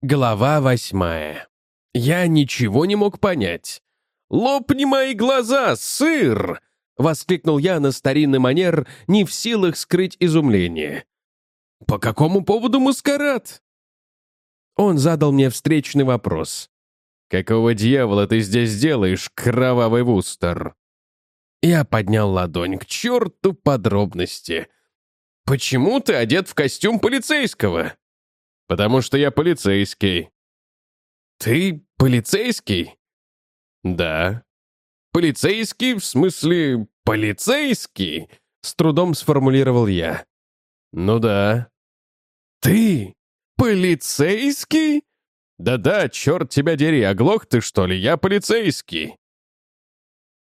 Глава восьмая. Я ничего не мог понять. «Лопни мои глаза, сыр!» — воскликнул я на старинный манер, не в силах скрыть изумление. «По какому поводу маскарад?» Он задал мне встречный вопрос. «Какого дьявола ты здесь делаешь, кровавый вустер?» Я поднял ладонь к черту подробности. «Почему ты одет в костюм полицейского?» «Потому что я полицейский». «Ты полицейский?» «Да». «Полицейский, в смысле полицейский?» С трудом сформулировал я. «Ну да». «Ты полицейский?» «Да-да, черт тебя дери, оглох ты, что ли? Я полицейский».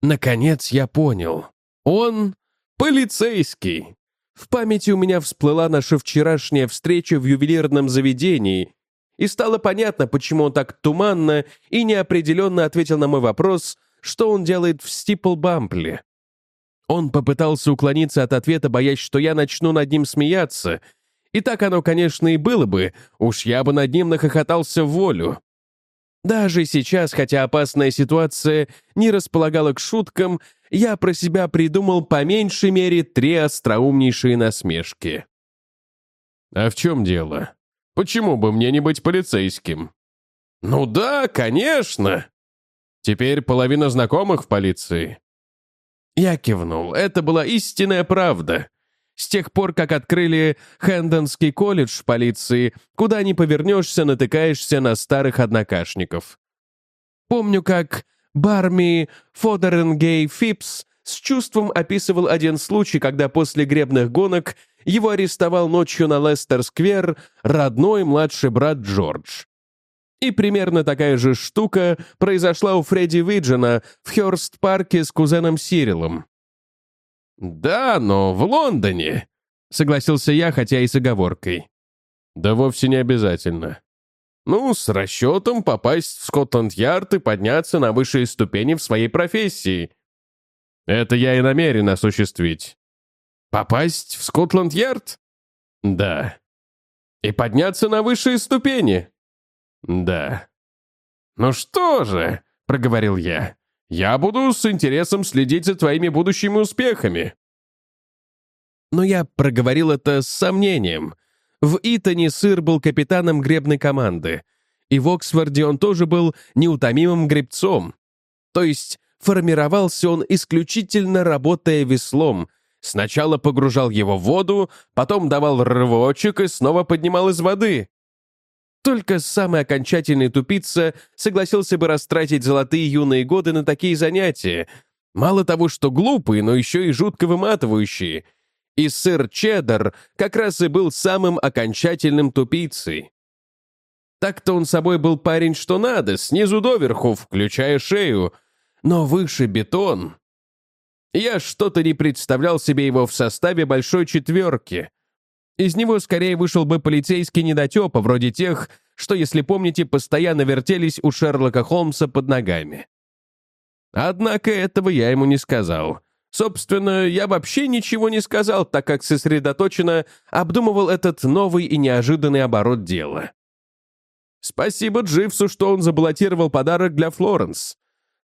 Наконец я понял. Он полицейский. В памяти у меня всплыла наша вчерашняя встреча в ювелирном заведении, и стало понятно, почему он так туманно и неопределенно ответил на мой вопрос, что он делает в Стиплбампле. Он попытался уклониться от ответа, боясь, что я начну над ним смеяться, и так оно, конечно, и было бы, уж я бы над ним нахохотался в волю. Даже сейчас, хотя опасная ситуация не располагала к шуткам, я про себя придумал по меньшей мере три остроумнейшие насмешки. «А в чем дело? Почему бы мне не быть полицейским?» «Ну да, конечно!» «Теперь половина знакомых в полиции». Я кивнул. Это была истинная правда. С тех пор, как открыли Хэндонский колледж в полиции, куда ни повернешься, натыкаешься на старых однокашников. Помню, как Барми Фодеренгей Фипс с чувством описывал один случай, когда после гребных гонок его арестовал ночью на Лестер-сквер родной младший брат Джордж. И примерно такая же штука произошла у Фредди Виджена в Хёрст-парке с кузеном Сирилом. «Да, но в Лондоне», — согласился я, хотя и с оговоркой. «Да вовсе не обязательно. Ну, с расчетом попасть в Скотланд-Ярд и подняться на высшие ступени в своей профессии. Это я и намерен осуществить. Попасть в Скотланд-Ярд? Да. И подняться на высшие ступени? Да. Ну что же, проговорил я, я буду с интересом следить за твоими будущими успехами. Но я проговорил это с сомнением. В Итоне Сыр был капитаном гребной команды, и в Оксфорде он тоже был неутомимым гребцом. То есть формировался он исключительно работая веслом. Сначала погружал его в воду, потом давал рывочек и снова поднимал из воды. Только самый окончательный тупица согласился бы растратить золотые юные годы на такие занятия. Мало того, что глупые, но еще и жутко выматывающие. И сыр Чеддер как раз и был самым окончательным тупицей. Так-то он собой был парень что надо, снизу доверху, включая шею. Но выше бетон. Я что-то не представлял себе его в составе большой четверки. Из него скорее вышел бы полицейский недотепа, вроде тех, что, если помните, постоянно вертелись у Шерлока Холмса под ногами. Однако этого я ему не сказал. Собственно, я вообще ничего не сказал, так как сосредоточенно обдумывал этот новый и неожиданный оборот дела. Спасибо Дживсу, что он заблокировал подарок для Флоренс.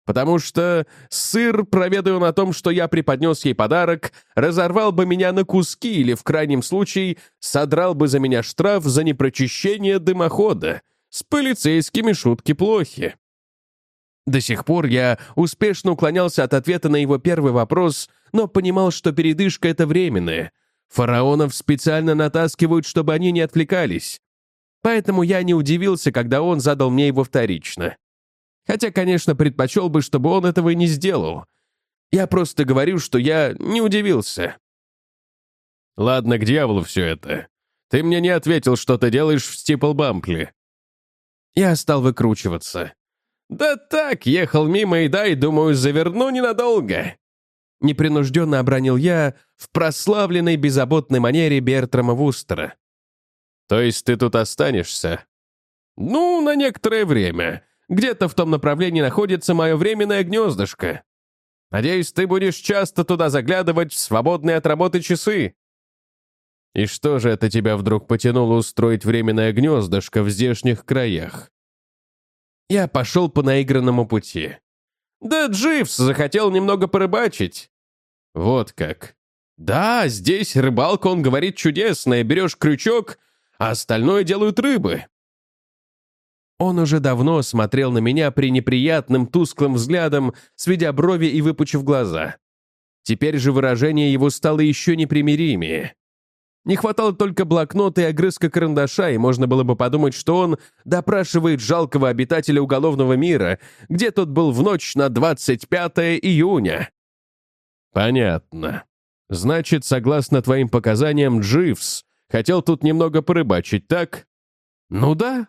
Потому что сыр, проведая он о том, что я преподнес ей подарок, разорвал бы меня на куски или, в крайнем случае, содрал бы за меня штраф за непрочищение дымохода. С полицейскими шутки плохи. До сих пор я успешно уклонялся от ответа на его первый вопрос, но понимал, что передышка — это временная. Фараонов специально натаскивают, чтобы они не отвлекались. Поэтому я не удивился, когда он задал мне его вторично. Хотя, конечно, предпочел бы, чтобы он этого и не сделал. Я просто говорю, что я не удивился. Ладно, к дьяволу все это. Ты мне не ответил, что ты делаешь в Стиплбампле. Я стал выкручиваться. Да так, ехал мимо и дай, думаю, заверну ненадолго. Непринужденно обронил я в прославленной беззаботной манере Бертрама Вустера. То есть ты тут останешься? Ну, на некоторое время. Где-то в том направлении находится мое временное гнездышко. Надеюсь, ты будешь часто туда заглядывать в свободные от работы часы». И что же это тебя вдруг потянуло устроить временное гнездышко в здешних краях? Я пошел по наигранному пути. Да Дживс захотел немного порыбачить. Вот как. Да, здесь рыбалка, он говорит, чудесная. Берешь крючок, а остальное делают рыбы. Он уже давно смотрел на меня при неприятным тусклым взглядом, сведя брови и выпучив глаза. Теперь же выражение его стало еще непримиримее. Не хватало только блокнота и огрызка карандаша, и можно было бы подумать, что он допрашивает жалкого обитателя уголовного мира, где тот был в ночь на 25 июня. Понятно. Значит, согласно твоим показаниям, Дживс хотел тут немного порыбачить, так? Ну да.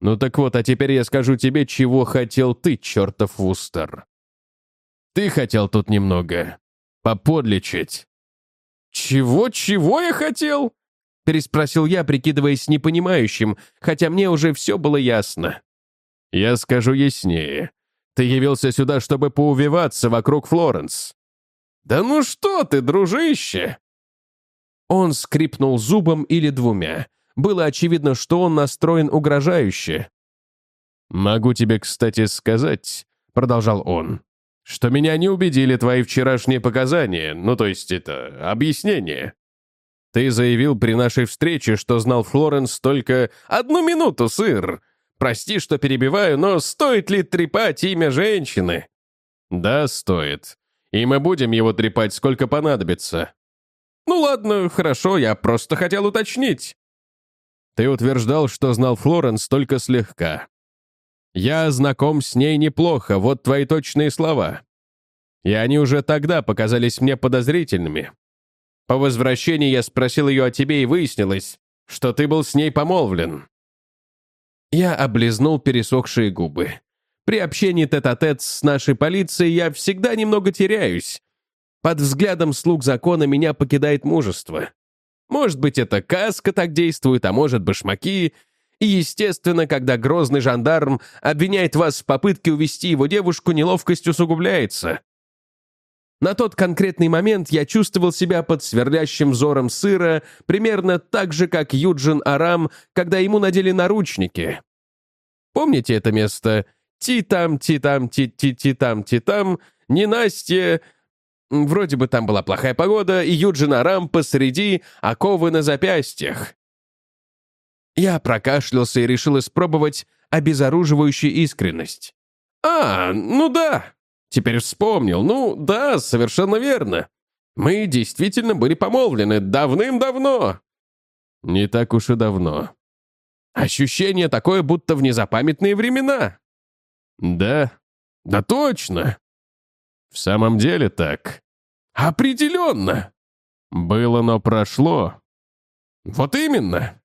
Ну так вот, а теперь я скажу тебе, чего хотел ты, чертов Вустер. Ты хотел тут немного поподлечить. «Чего-чего я хотел?» переспросил я, прикидываясь непонимающим, хотя мне уже все было ясно. «Я скажу яснее. Ты явился сюда, чтобы поувиваться вокруг Флоренс». «Да ну что ты, дружище!» Он скрипнул зубом или двумя. Было очевидно, что он настроен угрожающе. «Могу тебе, кстати, сказать», — продолжал он, что меня не убедили твои вчерашние показания, ну то есть это, объяснение. Ты заявил при нашей встрече, что знал Флоренс только одну минуту, сыр. Прости, что перебиваю, но стоит ли трепать имя женщины? Да, стоит. И мы будем его трепать, сколько понадобится. Ну ладно, хорошо, я просто хотел уточнить. Ты утверждал, что знал Флоренс только слегка. «Я знаком с ней неплохо, вот твои точные слова». И они уже тогда показались мне подозрительными. По возвращении я спросил ее о тебе и выяснилось, что ты был с ней помолвлен. Я облизнул пересохшие губы. При общении тет-а-тет -тет с нашей полицией я всегда немного теряюсь. Под взглядом слуг закона меня покидает мужество. Может быть, это каска так действует, а может, башмаки, и, естественно, когда грозный жандарм обвиняет вас в попытке увести его девушку, неловкость усугубляется. На тот конкретный момент я чувствовал себя под сверлящим взором сыра, примерно так же, как Юджин Арам, когда ему надели наручники. Помните это место? Ти-там, ти-там, ти-ти-ти-там, ти-там, ненастье... Вроде бы там была плохая погода, и Юджин Арам посреди, оковы на запястьях. Я прокашлялся и решил испробовать обезоруживающую искренность. «А, ну да. Теперь вспомнил. Ну да, совершенно верно. Мы действительно были помолвлены давным-давно». «Не так уж и давно». «Ощущение такое, будто в незапамятные времена». «Да, да точно». «В самом деле так». «Определенно». «Было, но прошло». «Вот именно».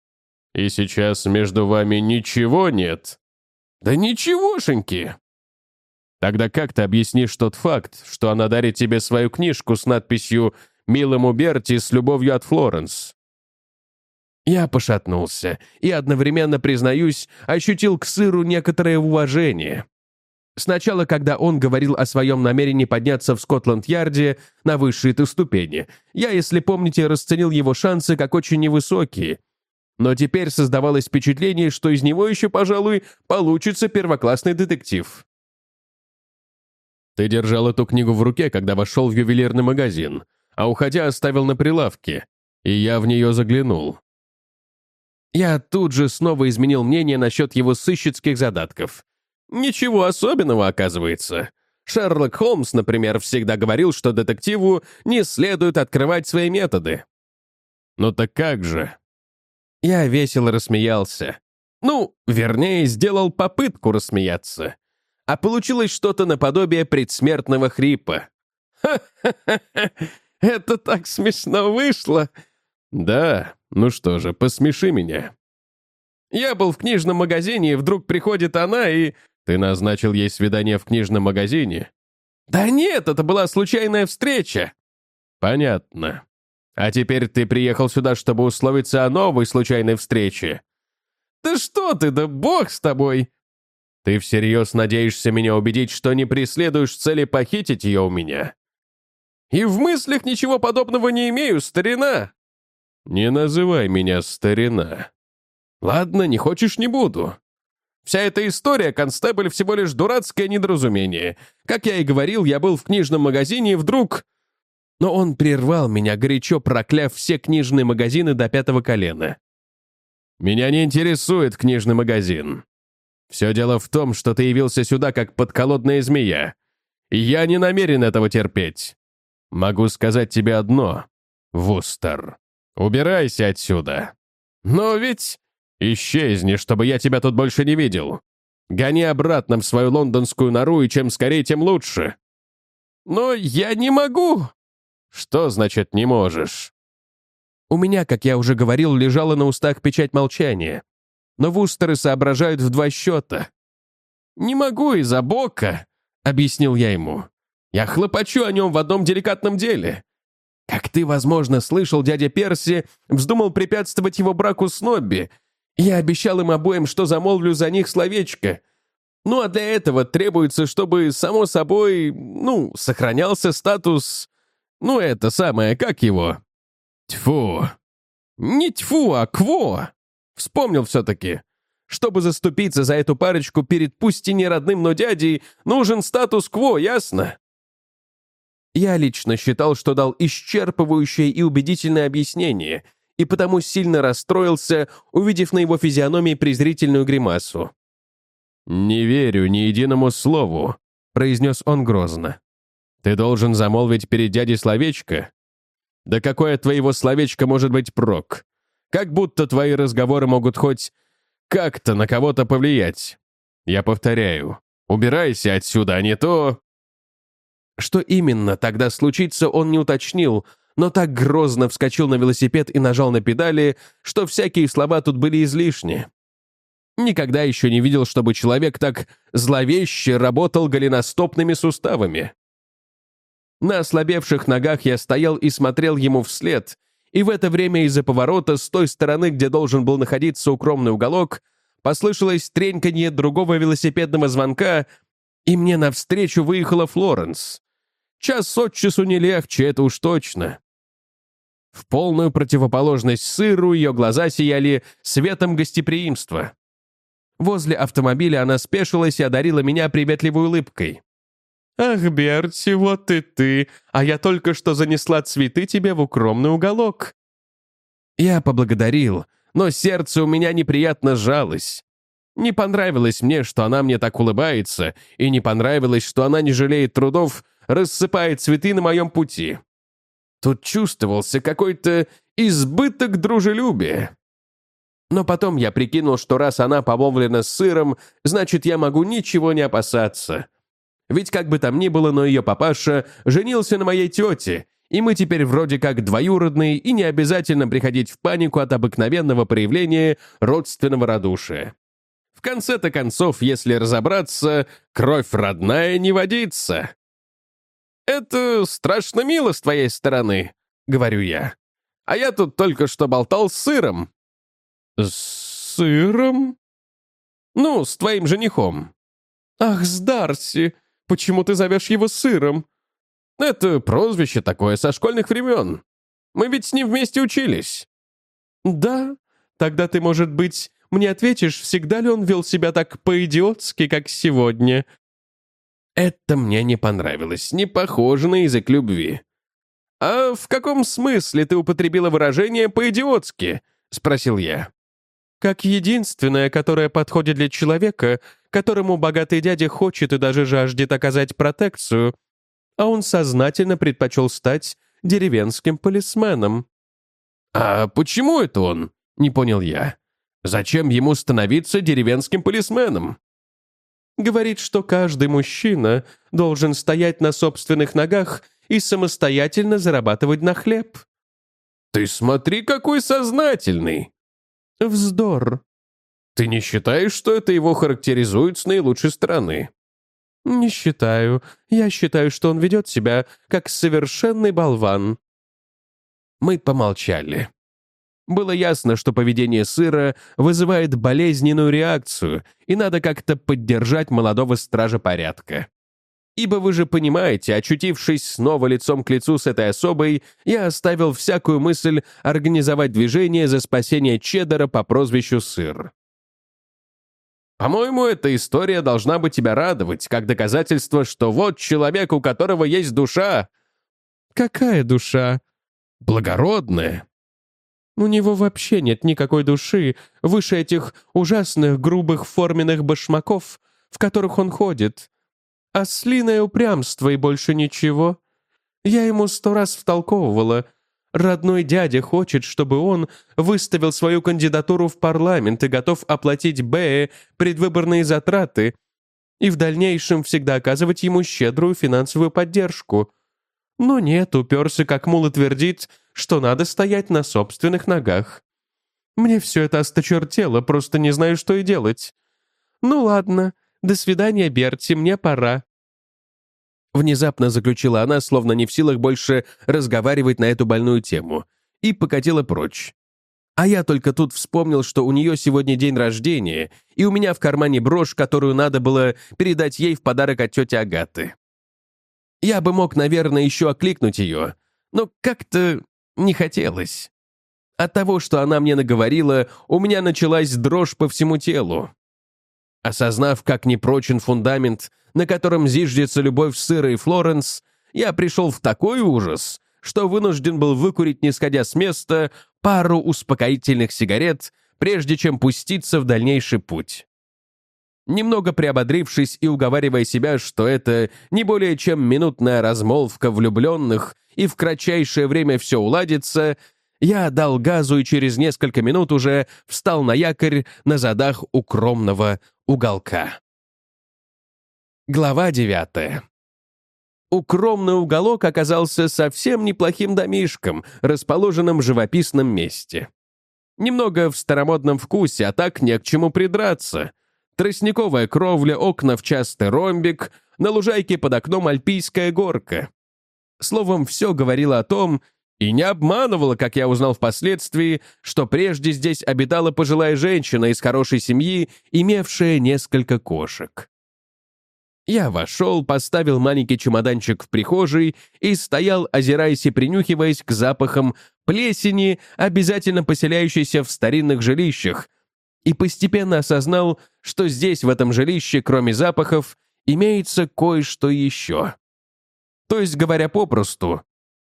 И сейчас между вами ничего нет? Да ничегошеньки. Тогда как ты объяснишь тот факт, что она дарит тебе свою книжку с надписью «Милому Берти с любовью от Флоренс»? Я пошатнулся и одновременно, признаюсь, ощутил к сыру некоторое уважение. Сначала, когда он говорил о своем намерении подняться в Скотланд-Ярде на высшие-то ступени, я, если помните, расценил его шансы как очень невысокие — но теперь создавалось впечатление, что из него еще, пожалуй, получится первоклассный детектив. Ты держал эту книгу в руке, когда вошел в ювелирный магазин, а уходя оставил на прилавке, и я в нее заглянул. Я тут же снова изменил мнение насчет его сыщицких задатков. Ничего особенного, оказывается. Шерлок Холмс, например, всегда говорил, что детективу не следует открывать свои методы. «Ну так как же?» Я весело рассмеялся. Ну, вернее, сделал попытку рассмеяться. А получилось что-то наподобие предсмертного хрипа. «Ха-ха-ха! Это так смешно вышло!» «Да, ну что же, посмеши меня». Я был в книжном магазине, и вдруг приходит она и... Ты назначил ей свидание в книжном магазине? Да нет, это была случайная встреча. Понятно. А теперь ты приехал сюда, чтобы условиться о новой случайной встрече. Да что ты, да бог с тобой! Ты всерьез надеешься меня убедить, что не преследуешь цели похитить ее у меня? И в мыслях ничего подобного не имею, старина. Не называй меня старина. Ладно, не хочешь, не буду. Вся эта история, констебль, всего лишь дурацкое недоразумение. Как я и говорил, я был в книжном магазине, и вдруг... Но он прервал меня, горячо прокляв все книжные магазины до пятого колена. «Меня не интересует книжный магазин. Все дело в том, что ты явился сюда как подколодная змея. Я не намерен этого терпеть. Могу сказать тебе одно, Вустер. Убирайся отсюда. Но ведь... Исчезни, чтобы я тебя тут больше не видел. Гони обратно в свою лондонскую нору, и чем скорее, тем лучше. Но я не могу. Что значит «не можешь»? У меня, как я уже говорил, лежала на устах печать молчания. Но вустеры соображают в два счета. «Не могу из-за бока», — объяснил я ему. «Я хлопочу о нем в одном деликатном деле. Как ты, возможно, слышал, дядя Перси вздумал препятствовать его браку с Нобби. Я обещал им обоим, что замолвлю за них словечко. Ну а для этого требуется, чтобы, само собой, ну, сохранялся статус... Ну, это самое, как его? Тьфу. Не тьфу, а кво. Вспомнил все-таки. Чтобы заступиться за эту парочку перед пусть и не родным, но дядей, нужен статус-кво, ясно? Я лично считал, что дал исчерпывающее и убедительное объяснение, и потому сильно расстроился, увидев на его физиономии презрительную гримасу. «Не верю ни единому слову», — произнес он грозно. «Ты должен замолвить перед дядей словечко? Да какое твоего словечко может быть прок? Как будто твои разговоры могут хоть как-то на кого-то повлиять. Я повторяю, убирайся отсюда, а не то...» Что именно тогда случится, он не уточнил, но так грозно вскочил на велосипед и нажал на педали, что всякие слова тут были излишни. Никогда еще не видел, чтобы человек так зловеще работал голеностопными суставами. На ослабевших ногах я стоял и смотрел ему вслед, и в это время из-за поворота, с той стороны, где должен был находиться укромный уголок, послышалось треньканье другого велосипедного звонка, и мне навстречу выехала Флоренс. Час от часу не легче, это уж точно. В полную противоположность сыру ее глаза сияли светом гостеприимства. Возле автомобиля она спешилась и одарила меня приветливой улыбкой. «Ах, Берти, вот и ты, а я только что занесла цветы тебе в укромный уголок». Я поблагодарил, но сердце у меня неприятно сжалось. Не понравилось мне, что она мне так улыбается, и не понравилось, что она не жалеет трудов, рассыпает цветы на моем пути. Тут чувствовался какой-то избыток дружелюбия. Но потом я прикинул, что раз она помолвлена с сыром, значит, я могу ничего не опасаться. Ведь как бы там ни было, но ее папаша женился на моей тете, и мы теперь вроде как двоюродные, и не обязательно приходить в панику от обыкновенного проявления родственного радушия. В конце-то концов, если разобраться, кровь родная не водится. «Это страшно мило с твоей стороны», — говорю я. «А я тут только что болтал с сыром». «С сыром?» «Ну, с твоим женихом». «Ах, с Дарси! Почему ты зовешь его сыром?» «Это прозвище такое со школьных времен. Мы ведь с ним вместе учились». «Да? Тогда ты, может быть, мне ответишь, всегда ли он вел себя так по-идиотски, как сегодня?» Это мне не понравилось, не похоже на язык любви. «А в каком смысле ты употребила выражение «по-идиотски»?» — спросил я. «Как единственное, которое подходит для человека, которому богатый дядя хочет и даже жаждет оказать протекцию, а он сознательно предпочел стать деревенским полисменом». «А почему это он?» — не понял я. Зачем ему становиться деревенским полисменом? Говорит, что каждый мужчина должен стоять на собственных ногах и самостоятельно зарабатывать на хлеб. Ты смотри, какой сознательный. Вздор. Ты не считаешь, что это его характеризует с наилучшей стороны? Не считаю. Я считаю, что он ведет себя как совершенный болван. Мы помолчали. Было ясно, что поведение сыра вызывает болезненную реакцию, и надо как-то поддержать молодого стража порядка. Ибо вы же понимаете, очутившись снова лицом к лицу с этой особой, я оставил всякую мысль организовать движение за спасение Чеддера по прозвищу Сыр. По-моему, эта история должна бы тебя радовать, как доказательство, что вот человек, у которого есть душа. Какая душа? Благородная. У него вообще нет никакой души выше этих ужасных грубых форменных башмаков, в которых он ходит. Ослиное упрямство и больше ничего. Я ему сто раз втолковывала. Родной дядя хочет, чтобы он выставил свою кандидатуру в парламент и готов оплатить Бэе предвыборные затраты и в дальнейшем всегда оказывать ему щедрую финансовую поддержку. Но нет, уперся как мул и твердит, что надо стоять на собственных ногах. Мне все это осточертело, просто не знаю, что и делать. Ну ладно, до свидания, Берти, мне пора. Внезапно заключила она, словно не в силах больше разговаривать на эту больную тему, и покатила прочь. А я только тут вспомнил, что у нее сегодня день рождения, и у меня в кармане брошь, которую надо было передать ей в подарок от тети Агаты. Я бы мог, наверное, еще окликнуть ее, но как-то не хотелось. От того, что она мне наговорила, у меня началась дрожь по всему телу. Осознав, как непрочен фундамент, на котором зиждется любовь Сыра и Флоренс, я пришел в такой ужас, что вынужден был выкурить, не сходя с места, пару успокоительных сигарет, прежде чем пуститься в дальнейший путь. Немного приободрившись и уговаривая себя, что это не более чем минутная размолвка влюбленных и в кратчайшее время все уладится, я дал газу и через несколько минут уже встал на якорь на задах укромного уголка. Глава девятая. Укромный уголок оказался совсем неплохим домишком, расположенным в живописном месте. Немного в старомодном вкусе, а так не к чему придраться. Тростниковая кровля, окна в частый ромбик, на лужайке под окном альпийская горка. Словом, все говорило о том, и не обманывало, как я узнал впоследствии, что прежде здесь обитала пожилая женщина из хорошей семьи, имевшая несколько кошек. Я вошел, поставил маленький чемоданчик в прихожей и стоял, озираясь и принюхиваясь к запахам плесени, обязательно поселяющейся в старинных жилищах, и постепенно осознал, что здесь, в этом жилище, кроме запахов, имеется кое-что еще. То есть, говоря попросту,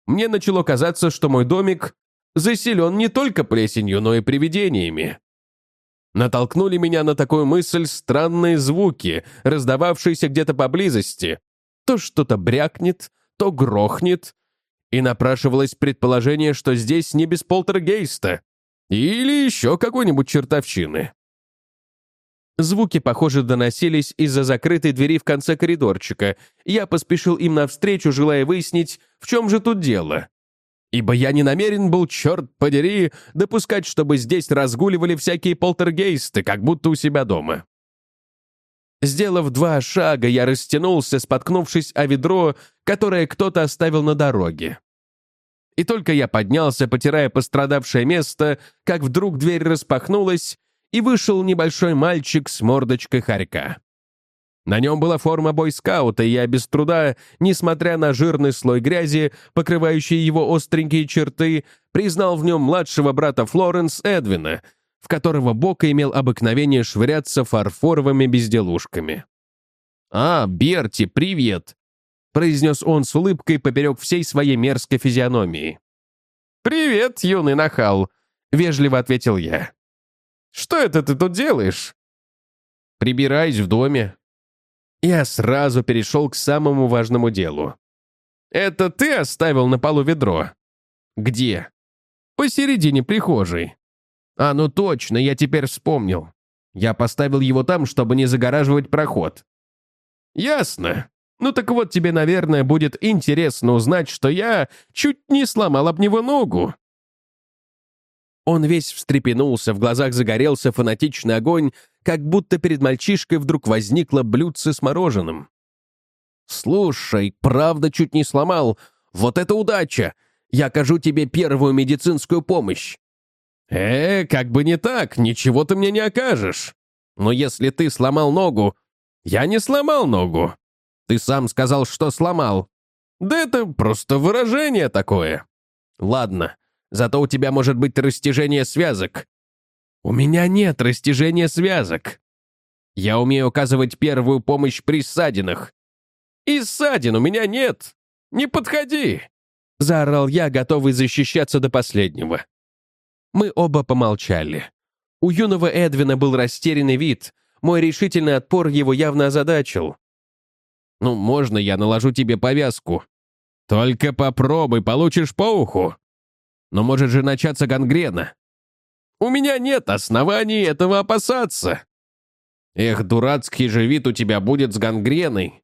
мне начало казаться, что мой домик заселен не только плесенью, но и привидениями. Натолкнули меня на такую мысль странные звуки, раздававшиеся где-то поблизости. То что-то брякнет, то грохнет. И напрашивалось предположение, что здесь не без полтергейста. Или еще какой-нибудь чертовщины. Звуки, похоже, доносились из-за закрытой двери в конце коридорчика. Я поспешил им навстречу, желая выяснить, в чем же тут дело. Ибо я не намерен был, черт подери, допускать, чтобы здесь разгуливали всякие полтергейсты, как будто у себя дома. Сделав два шага, я растянулся, споткнувшись о ведро, которое кто-то оставил на дороге. И только я поднялся, потирая пострадавшее место, как вдруг дверь распахнулась, и вышел небольшой мальчик с мордочкой хорька. На нем была форма бойскаута, и я без труда, несмотря на жирный слой грязи, покрывающий его остренькие черты, признал в нем младшего брата Флоренс Эдвина, в которого Бока имел обыкновение швыряться фарфоровыми безделушками. «А, Берти, привет!» — произнес он с улыбкой поперек всей своей мерзкой физиономии. «Привет, юный нахал!» — вежливо ответил я. Что это ты тут делаешь?» «Прибираюсь в доме». Я сразу перешел к самому важному делу. «Это ты оставил на полу ведро?» «Где?» «Посередине прихожей». «А, ну точно, я теперь вспомнил. Я поставил его там, чтобы не загораживать проход». «Ясно. Ну так вот тебе, наверное, будет интересно узнать, что я чуть не сломал об него ногу». Он весь встрепенулся, в глазах загорелся фанатичный огонь, как будто перед мальчишкой вдруг возникло блюдце с мороженым. «Слушай, правда чуть не сломал. Вот это удача! Я окажу тебе первую медицинскую помощь». «Э, как бы не так, ничего ты мне не окажешь. Но если ты сломал ногу...» «Я не сломал ногу. Ты сам сказал, что сломал. Да это просто выражение такое. Ладно, зато у тебя может быть растяжение связок. У меня нет растяжения связок. Я умею оказывать первую помощь при ссадинах. И ссадин у меня нет. Не подходи!» Заорал я, готовый защищаться до последнего. Мы оба помолчали. У юного Эдвина был растерянный вид. Мой решительный отпор его явно озадачил. «Ну, можно я наложу тебе повязку?» «Только попробуй, получишь по уху!» «Но может же начаться гангрена!» «У меня нет оснований этого опасаться!» «Эх, дурацкий же вид у тебя будет с гангреной!»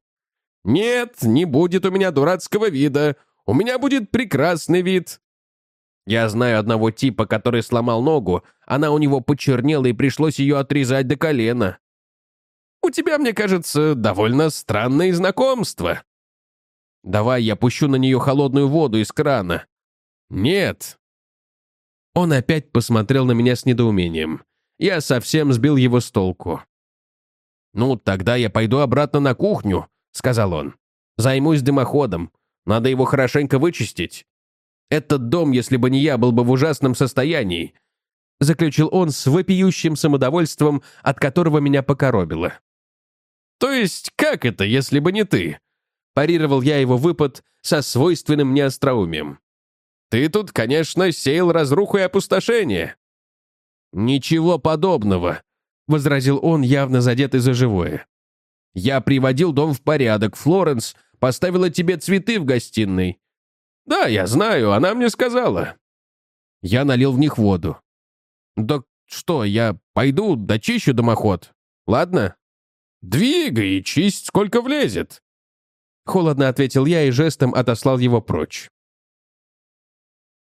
«Нет, не будет у меня дурацкого вида. У меня будет прекрасный вид». Я знаю одного типа, который сломал ногу. Она у него почернела, и пришлось ее отрезать до колена. У тебя, мне кажется, довольно странные знакомства. Давай я пущу на нее холодную воду из крана. Нет. Он опять посмотрел на меня с недоумением. Я совсем сбил его с толку. «Ну, тогда я пойду обратно на кухню», — сказал он. «Займусь дымоходом. Надо его хорошенько вычистить. Этот дом, если бы не я, был бы в ужасном состоянии», — заключил он с вопиющим самодовольством, от которого меня покоробило. «То есть как это, если бы не ты?» — парировал я его выпад со свойственным мне остроумием. «Ты тут, конечно, сеял разруху и опустошение». «Ничего подобного», — возразил он, явно задетый за живое. Я приводил дом в порядок. Флоренс поставила тебе цветы в гостиной. Да, я знаю, она мне сказала. Я налил в них воду. Да что, я пойду, дочищу дымоход. Ладно? Двигай и чисть, сколько влезет. Холодно ответил я и жестом отослал его прочь.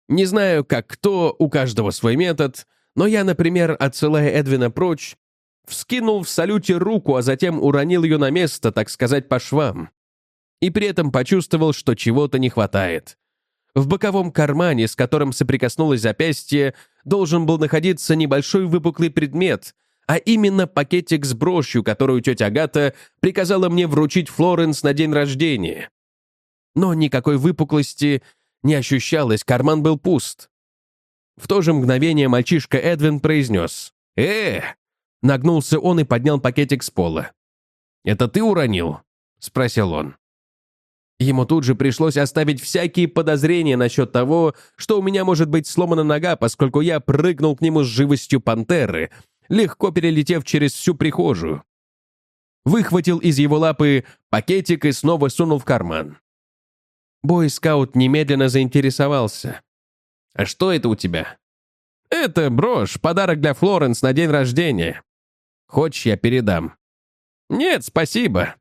Не знаю, как кто, у каждого свой метод, но я, например, отсылая Эдвина прочь, вскинул в салюте руку, а затем уронил ее на место, так сказать, по швам. И при этом почувствовал, что чего-то не хватает. В боковом кармане, с которым соприкоснулось запястье, должен был находиться небольшой выпуклый предмет, а именно пакетик с брошью, которую тетя Агата приказала мне вручить Флоренс на день рождения. Но никакой выпуклости не ощущалось, карман был пуст. В то же мгновение мальчишка Эдвин произнес «Э, Нагнулся он и поднял пакетик с пола. «Это ты уронил?» — спросил он. Ему тут же пришлось оставить всякие подозрения насчет того, что у меня может быть сломана нога, поскольку я прыгнул к нему с живостью пантеры, легко перелетев через всю прихожую. Выхватил из его лапы пакетик и снова сунул в карман. Бой-скаут немедленно заинтересовался. «А что это у тебя?» «Это брошь, подарок для Флоренс на день рождения. Хочешь, я передам?» «Нет, спасибо.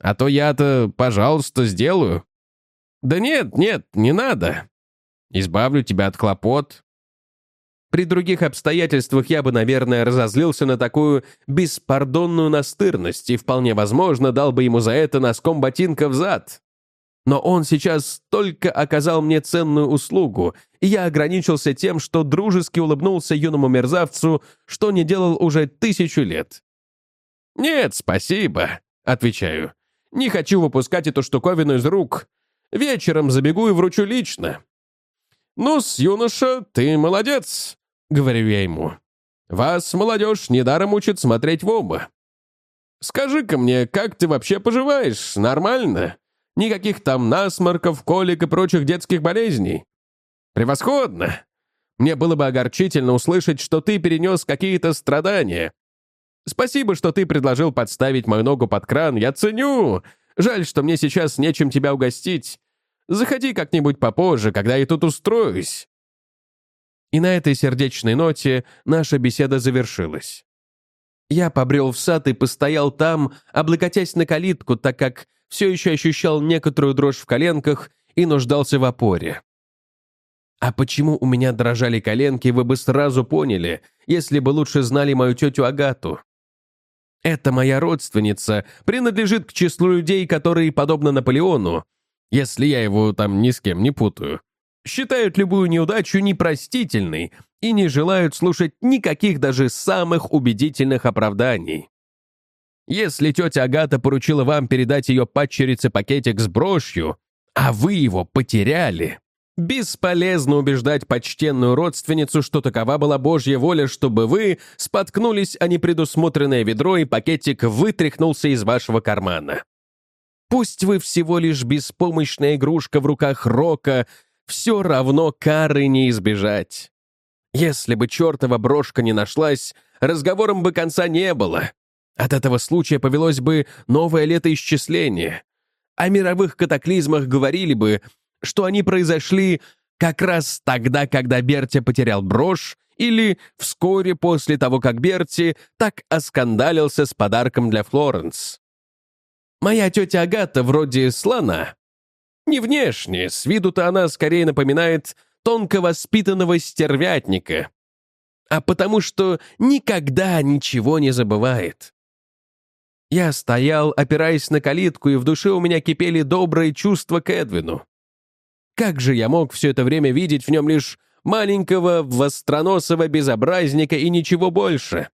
А то я-то, пожалуйста, сделаю». «Да нет, нет, не надо. Избавлю тебя от хлопот». При других обстоятельствах я бы, наверное, разозлился на такую беспардонную настырность и, вполне возможно, дал бы ему за это носком ботинка в зад. Но он сейчас только оказал мне ценную услугу, и я ограничился тем, что дружески улыбнулся юному мерзавцу, что не делал уже тысячу лет. «Нет, спасибо», — отвечаю. «Не хочу выпускать эту штуковину из рук. Вечером забегу и вручу лично». «Ну-с, юноша, ты молодец», — говорю я ему. «Вас, молодежь, недаром учат смотреть в оба. Скажи-ка мне, как ты вообще поживаешь? Нормально? Никаких там насморков, колик и прочих детских болезней. Превосходно! Мне было бы огорчительно услышать, что ты перенес какие-то страдания. Спасибо, что ты предложил подставить мою ногу под кран, я ценю. Жаль, что мне сейчас нечем тебя угостить. Заходи как-нибудь попозже, когда я тут устроюсь». И на этой сердечной ноте наша беседа завершилась. Я побрел в сад и постоял там, облокотясь на калитку, так как все еще ощущал некоторую дрожь в коленках и нуждался в опоре. А почему у меня дрожали коленки, вы бы сразу поняли, если бы лучше знали мою тетю Агату. Эта моя родственница принадлежит к числу людей, которые, подобно Наполеону, если я его там ни с кем не путаю, считают любую неудачу непростительной и не желают слушать никаких даже самых убедительных оправданий. Если тетя Агата поручила вам передать ее падчерице пакетик с брошью, а вы его потеряли, бесполезно убеждать почтенную родственницу, что такова была Божья воля, чтобы вы споткнулись о непредусмотренное ведро и пакетик вытряхнулся из вашего кармана. Пусть вы всего лишь беспомощная игрушка в руках Рока, все равно кары не избежать. Если бы чертова брошка не нашлась, разговором бы конца не было. От этого случая повелось бы новое летоисчисление. О мировых катаклизмах говорили бы, что они произошли как раз тогда, когда Берти потерял брошь, или вскоре после того, как Берти так оскандалился с подарком для Флоренс. Моя тетя Агата вроде слона. Не внешне, с виду-то она скорее напоминает тонко воспитанного стервятника, а потому что никогда ничего не забывает. Я стоял, опираясь на калитку, и в душе у меня кипели добрые чувства к Эдвину. Как же я мог все это время видеть в нем лишь маленького востроносого безобразника и ничего больше?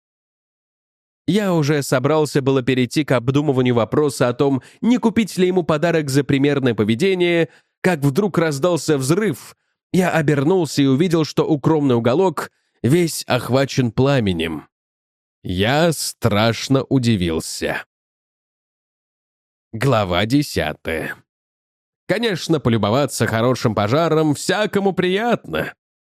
Я уже собрался было перейти к обдумыванию вопроса о том, не купить ли ему подарок за примерное поведение, как вдруг раздался взрыв. Я обернулся и увидел, что укромный уголок весь охвачен пламенем. Я страшно удивился. Глава десятая. Конечно, полюбоваться хорошим пожаром всякому приятно.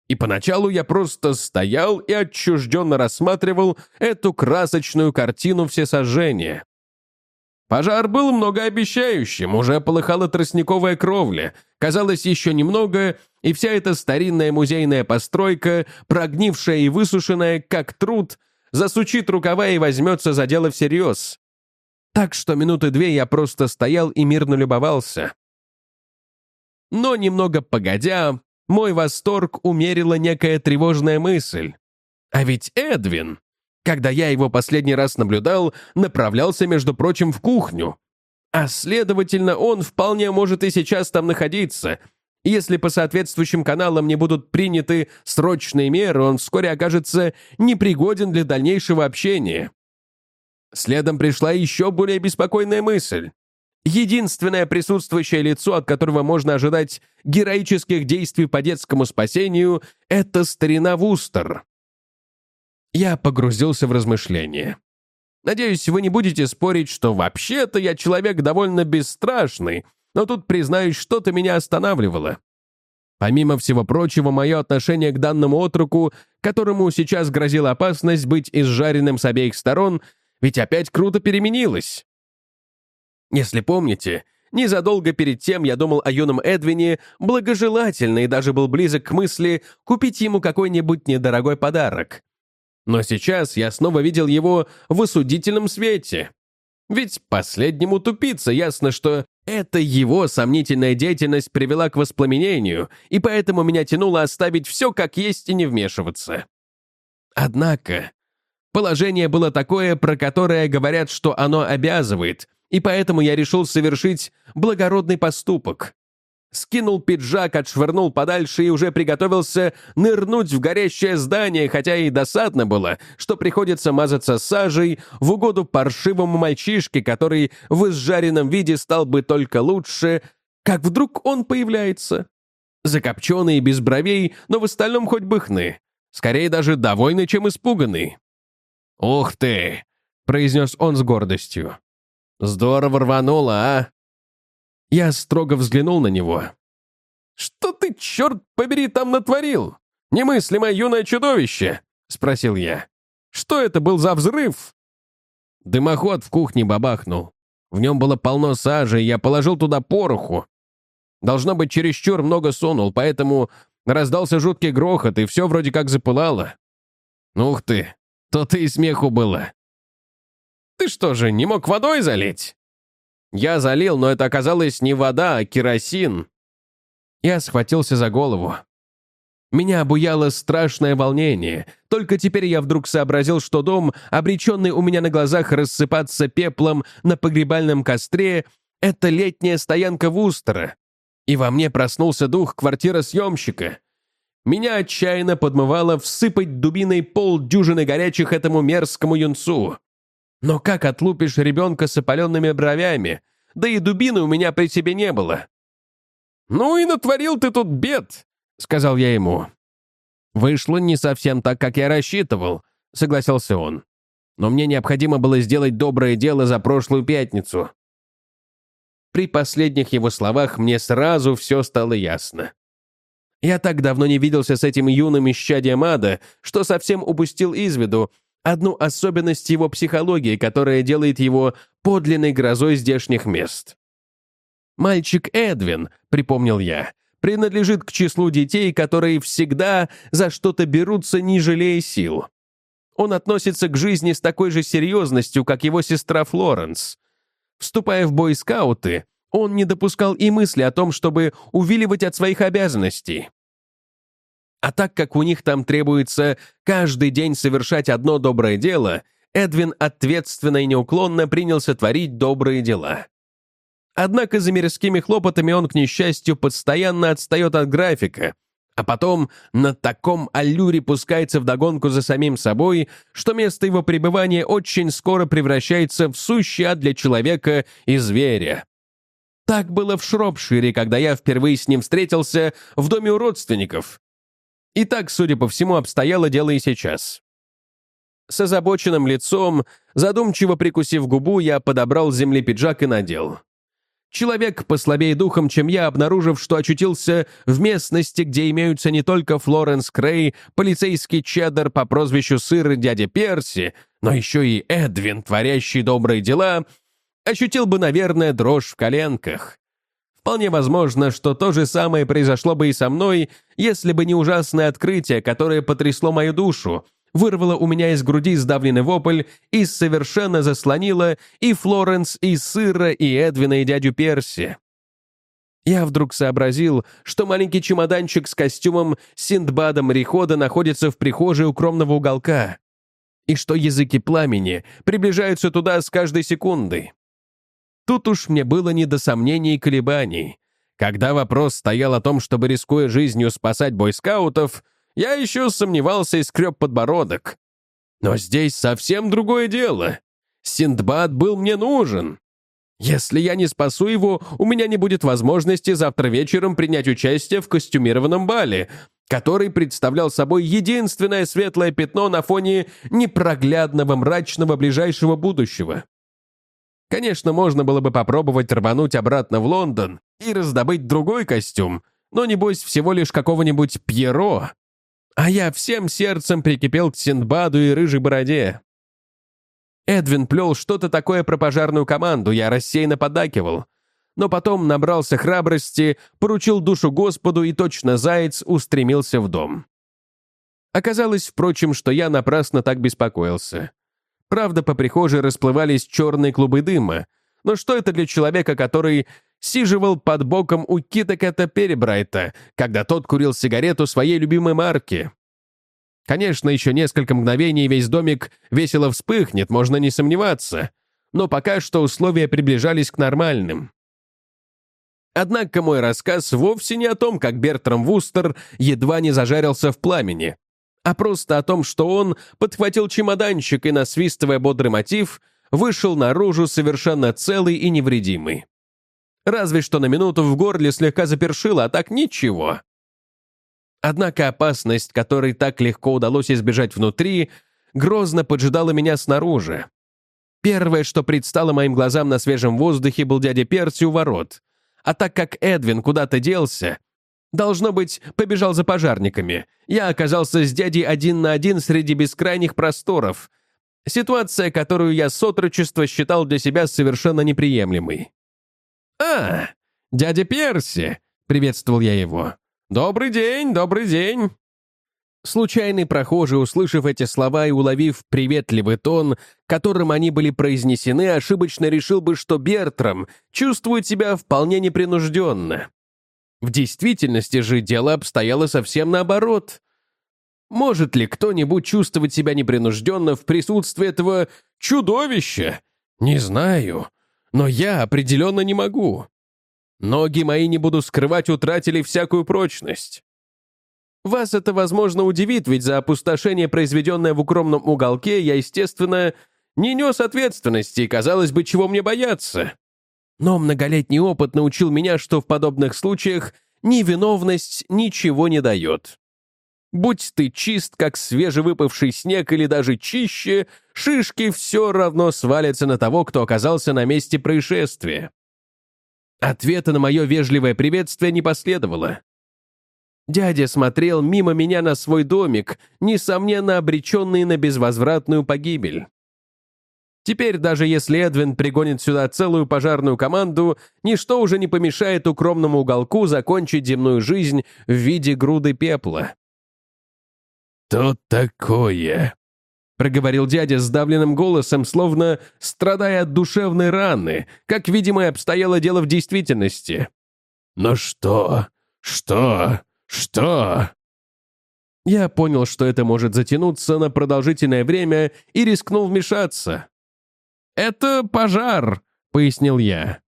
И поначалу я просто стоял и отчужденно рассматривал эту красочную картину всесожжения. Пожар был многообещающим, уже полыхала тростниковая кровля. Казалось, еще немного, и вся эта старинная музейная постройка, прогнившая и высушенная, как труд, засучит рукава и возьмется за дело всерьез. Так что минуты две я просто стоял и мирно любовался. Но немного погодя, мой восторг умерила некая тревожная мысль. А ведь Эдвин, когда я его последний раз наблюдал, направлялся, между прочим, в кухню. А следовательно, он вполне может и сейчас там находиться — если по соответствующим каналам не будут приняты срочные меры, он вскоре окажется непригоден для дальнейшего общения. Следом пришла еще более беспокойная мысль. Единственное присутствующее лицо, от которого можно ожидать героических действий по детскому спасению, это старина Вустер. Я погрузился в размышления. Надеюсь, вы не будете спорить, что вообще-то я человек довольно бесстрашный, но тут, признаюсь, что-то меня останавливало. Помимо всего прочего, мое отношение к данному отруку, которому сейчас грозила опасность быть изжаренным с обеих сторон, ведь опять круто переменилось. Если помните, незадолго перед тем я думал о юном Эдвине благожелательно и даже был близок к мысли купить ему какой-нибудь недорогой подарок. Но сейчас я снова видел его в осудительном свете. Ведь последнему тупица ясно, что это его сомнительная деятельность привела к воспламенению, и поэтому меня тянуло оставить все как есть и не вмешиваться. Однако, положение было такое, про которое говорят, что оно обязывает, и поэтому я решил совершить благородный поступок скинул пиджак, отшвырнул подальше и уже приготовился нырнуть в горящее здание, хотя и досадно было, что приходится мазаться сажей в угоду паршивому мальчишке, который в изжаренном виде стал бы только лучше, как вдруг он появляется. Закопченный, без бровей, но в остальном хоть бы хны. Скорее даже довольный, чем испуганный. «Ух ты!» — произнес он с гордостью. «Здорово рвануло, а? Я строго взглянул на него. «Что ты, черт побери, там натворил? Немыслимое юное чудовище!» — спросил я. «Что это был за взрыв?» Дымоход в кухне бабахнул. В нем было полно сажи, и я положил туда пороху. Должно быть, чересчур много сунул, поэтому раздался жуткий грохот, и все вроде как запылало. Ух ты, то-то и смеху было. «Ты что же, не мог водой залить?» Я залил, но это оказалось не вода, а керосин. Я схватился за голову. Меня обуяло страшное волнение. Только теперь я вдруг сообразил, что дом, обреченный у меня на глазах рассыпаться пеплом на погребальном костре, это летняя стоянка Вустера. И во мне проснулся дух квартиросъемщика. Меня отчаянно подмывало всыпать дубиной пол дюжины горячих этому мерзкому юнцу. Но как отлупишь ребенка с опаленными бровями? Да и дубины у меня при себе не было. «Ну и натворил ты тут бед», — сказал я ему. «Вышло не совсем так, как я рассчитывал», — согласился он. «Но мне необходимо было сделать доброе дело за прошлую пятницу». При последних его словах мне сразу все стало ясно. Я так давно не виделся с этим юным исчадием ада, что совсем упустил из виду одну особенность его психологии, которая делает его подлинной грозой здешних мест. «Мальчик Эдвин», — припомнил я, принадлежит к числу детей, которые всегда за что-то берутся, не жалея сил. Он относится к жизни с такой же серьезностью, как его сестра Флоренс. Вступая в бойскауты, он не допускал и мысли о том, чтобы увиливать от своих обязанностей. А так как у них там требуется каждый день совершать одно доброе дело, Эдвин ответственно и неуклонно принялся творить добрые дела. Однако за мирскими хлопотами он, к несчастью, постоянно отстает от графика, а потом на таком аллюре пускается вдогонку за самим собой, что место его пребывания очень скоро превращается в сущий ад для человека и зверя. Так было в Шропшире, когда я впервые с ним встретился в доме у родственников. И так, судя по всему, обстояло дело и сейчас. С озабоченным лицом, задумчиво прикусив губу, я подобрал земли пиджак и надел. Человек послабее духом, чем я, обнаружив, что очутился в местности, где имеются не только Флоренс Крей, полицейский чеддер по прозвищу Сыр дядя Перси, но еще и Эдвин, творящий добрые дела, ощутил бы, наверное, дрожь в коленках. Вполне возможно, что то же самое произошло бы и со мной, если бы не ужасное открытие, которое потрясло мою душу, вырвала у меня из груди сдавленный вопль и совершенно заслонила и Флоренс, и Сыра, и Эдвина, и дядю Перси. Я вдруг сообразил, что маленький чемоданчик с костюмом Синдбада морехода находится в прихожей укромного уголка, и что языки пламени приближаются туда с каждой секундой. Тут уж мне было не до сомнений и колебаний. Когда вопрос стоял о том, чтобы, рискуя жизнью, спасать бойскаутов, я еще сомневался и скреб подбородок. Но здесь совсем другое дело. Синдбад был мне нужен. Если я не спасу его, у меня не будет возможности завтра вечером принять участие в костюмированном бале, который представлял собой единственное светлое пятно на фоне непроглядного мрачного ближайшего будущего. Конечно, можно было бы попробовать рвануть обратно в Лондон и раздобыть другой костюм, но, небось, всего лишь какого-нибудь Пьеро, а я всем сердцем прикипел к Синдбаду и рыжей бороде. Эдвин плел что-то такое про пожарную команду, я рассеянно подакивал. Но потом набрался храбрости, поручил душу Господу и точно заяц устремился в дом. Оказалось, впрочем, что я напрасно так беспокоился. Правда, по прихожей расплывались черные клубы дыма, но что это для человека, который сиживал под боком у Кита Кэта Перебрайта, когда тот курил сигарету своей любимой марки. Конечно, еще несколько мгновений весь домик весело вспыхнет, можно не сомневаться, но пока что условия приближались к нормальным. Однако мой рассказ вовсе не о том, как Бертрам Вустер едва не зажарился в пламени, а просто о том, что он подхватил чемоданчик и, насвистывая бодрый мотив, вышел наружу совершенно целый и невредимый. Разве что на минуту в горле слегка запершило, а так ничего. Однако опасность, которой так легко удалось избежать внутри, грозно поджидала меня снаружи. Первое, что предстало моим глазам на свежем воздухе, был дядя Перси у ворот. А так как Эдвин куда-то делся, должно быть, побежал за пожарниками, я оказался с дядей один на один среди бескрайних просторов. Ситуация, которую я с отрочества считал для себя совершенно неприемлемой. «А, дядя Перси!» — приветствовал я его. «Добрый день, добрый день!» Случайный прохожий, услышав эти слова и уловив приветливый тон, которым они были произнесены, ошибочно решил бы, что Бертрам чувствует себя вполне непринужденно. В действительности же дело обстояло совсем наоборот. Может ли кто-нибудь чувствовать себя непринужденно в присутствии этого чудовища? Не знаю но я определенно не могу. Ноги мои, не буду скрывать, утратили всякую прочность. Вас это, возможно, удивит, ведь за опустошение, произведенное в укромном уголке, я, естественно, не нес ответственности, и, казалось бы, чего мне бояться. Но многолетний опыт научил меня, что в подобных случаях невиновность ничего не дает. Будь ты чист, как свежевыпавший снег или даже чище, шишки все равно свалятся на того, кто оказался на месте происшествия. Ответа на мое вежливое приветствие не последовало. Дядя смотрел мимо меня на свой домик, несомненно обреченный на безвозвратную погибель. Теперь, даже если Эдвин пригонит сюда целую пожарную команду, ничто уже не помешает укромному уголку закончить земную жизнь в виде груды пепла. «То такое», — проговорил дядя сдавленным голосом, словно страдая от душевной раны, как, видимо, и обстояло дело в действительности. «Но что? Что? Что?» Я понял, что это может затянуться на продолжительное время, и рискнул вмешаться. «Это пожар», — пояснил я.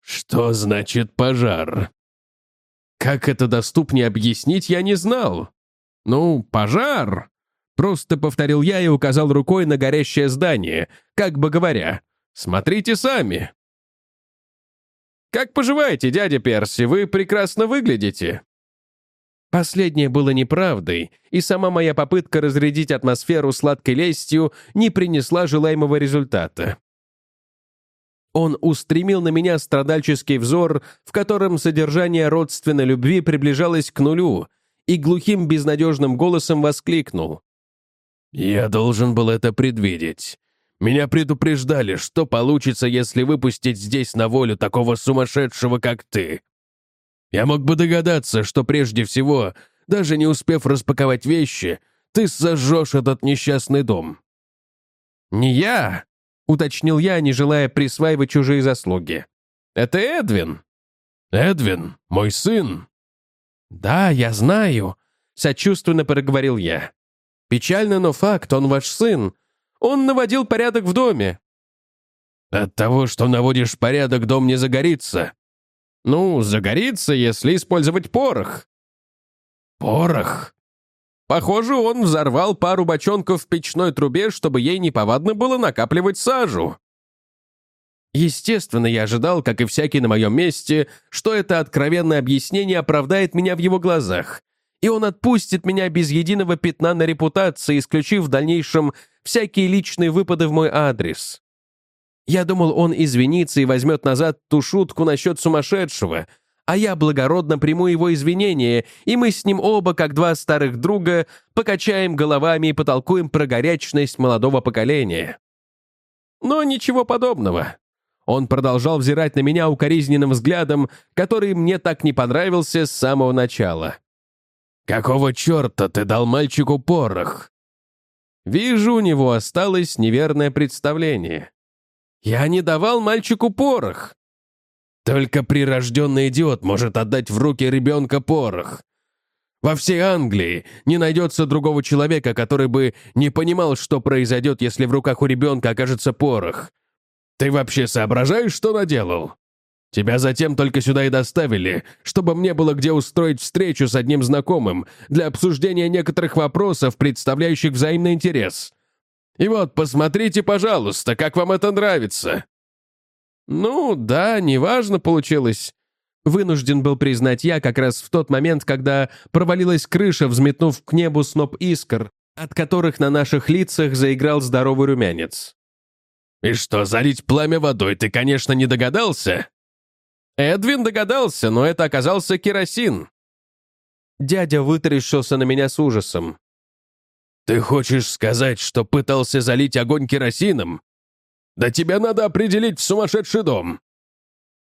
«Что значит пожар?» Как это доступнее объяснить, я не знал. «Ну, пожар!» Просто повторил я и указал рукой на горящее здание, как бы говоря, «Смотрите сами!» «Как поживаете, дядя Перси? Вы прекрасно выглядите!» Последнее было неправдой, и сама моя попытка разрядить атмосферу сладкой лестью не принесла желаемого результата. Он устремил на меня страдальческий взор, в котором содержание родственной любви приближалось к нулю, и глухим безнадежным голосом воскликнул. «Я должен был это предвидеть. Меня предупреждали, что получится, если выпустить здесь на волю такого сумасшедшего, как ты. Я мог бы догадаться, что прежде всего, даже не успев распаковать вещи, ты сожжешь этот несчастный дом». «Не я», — уточнил я, не желая присваивать чужие заслуги. «Это Эдвин». «Эдвин, мой сын». «Да, я знаю», — сочувственно проговорил я. «Печально, но факт, он ваш сын. Он наводил порядок в доме». «От того, что наводишь порядок, дом не загорится», ну, загорится, если использовать порох. Порох? Похоже, он взорвал пару бочонков в печной трубе, чтобы ей неповадно было накапливать сажу. Естественно, я ожидал, как и всякий на моем месте, что это откровенное объяснение оправдает меня в его глазах, и он отпустит меня без единого пятна на репутации, исключив в дальнейшем всякие личные выпады в мой адрес. Я думал, он извинится и возьмет назад ту шутку насчет сумасшедшего, а я благородно приму его извинения, и мы с ним оба, как два старых друга, покачаем головами и потолкуем про горячность молодого поколения. Но ничего подобного. Он продолжал взирать на меня укоризненным взглядом, который мне так не понравился с самого начала. «Какого черта ты дал мальчику порох?» Вижу, у него осталось неверное представление. Я не давал мальчику порох. Только прирожденный идиот может отдать в руки ребенка порох. Во всей Англии не найдется другого человека, который бы не понимал, что произойдет, если в руках у ребенка окажется порох. Ты вообще соображаешь, что наделал? Тебя затем только сюда и доставили, чтобы мне было где устроить встречу с одним знакомым для обсуждения некоторых вопросов, представляющих взаимный интерес. И вот, посмотрите, пожалуйста, как вам это нравится». «Ну, да, неважно получилось». Вынужден был признать я как раз в тот момент, когда провалилась крыша, взметнув к небу сноп искр, от которых на наших лицах заиграл здоровый румянец. «И что, залить пламя водой ты, конечно, не догадался?» Эдвин догадался, но это оказался керосин. Дядя вытаращился на меня с ужасом. «Ты хочешь сказать, что пытался залить огонь керосином? Да тебя надо определить в сумасшедший дом.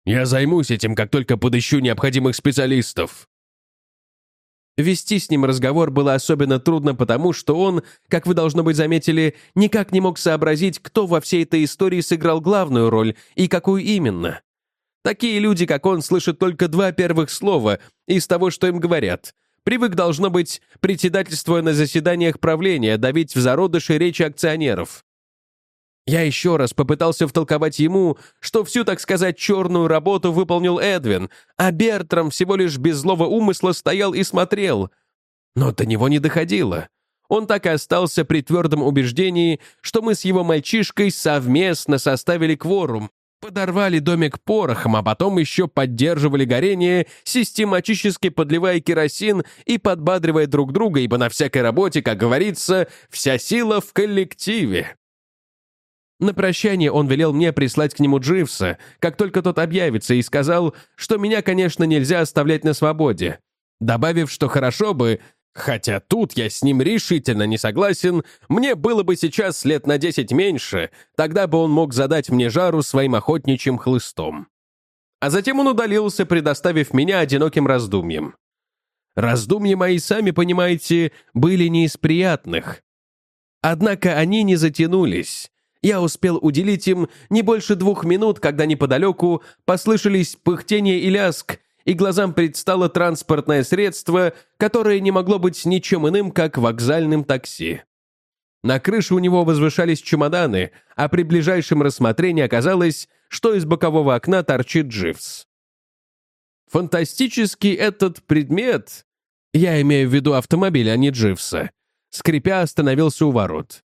Я займусь этим, как только подыщу необходимых специалистов». Вести с ним разговор было особенно трудно, потому что он, как вы, должно быть, заметили, никак не мог сообразить, кто во всей этой истории сыграл главную роль и какую именно. Такие люди, как он, слышат только два первых слова из того, что им говорят, Привык, должно быть, председательствуя на заседаниях правления, давить в зародыши речи акционеров. Я еще раз попытался втолковать ему, что всю, так сказать, черную работу выполнил Эдвин, а Бертрам всего лишь без злого умысла стоял и смотрел. Но до него не доходило. он так и остался при твердом убеждении, что мы с его мальчишкой совместно составили кворум, подорвали домик порохом, а потом еще поддерживали горение, систематически подливая керосин и подбадривая друг друга, ибо на всякой работе, как говорится, вся сила в коллективе. На прощание он велел мне прислать к нему Дживса, как только тот объявится, и сказал, что меня, конечно, нельзя оставлять на свободе, добавив, что хорошо бы, Хотя тут я с ним решительно не согласен, мне было бы сейчас лет на десять меньше, тогда бы он мог задать мне жару своим охотничьим хлыстом. А затем он удалился, предоставив меня одиноким раздумьям. Раздумья мои, сами понимаете, были не из приятных. Однако они не затянулись. Я успел уделить им не больше двух минут, когда неподалеку послышались пыхтение и ляск, и глазам предстало транспортное средство, которое не могло быть ничем иным, как вокзальным такси. На крыше у него возвышались чемоданы, а при ближайшем рассмотрении оказалось, что из бокового окна торчит Дживс. Фантастический этот предмет, я имею в виду автомобиль, а не Дживса, скрипя остановился у ворот.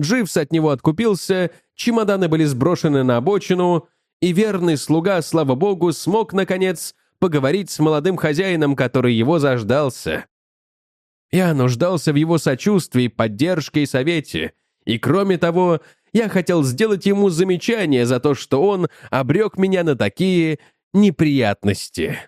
Дживс от него откупился, чемоданы были сброшены на обочину, и верный слуга, слава богу, смог, наконец, поговорить с молодым хозяином, который его заждался. Я нуждался в его сочувствии, поддержке и совете. И кроме того, я хотел сделать ему замечание за то, что он обрек меня на такие неприятности.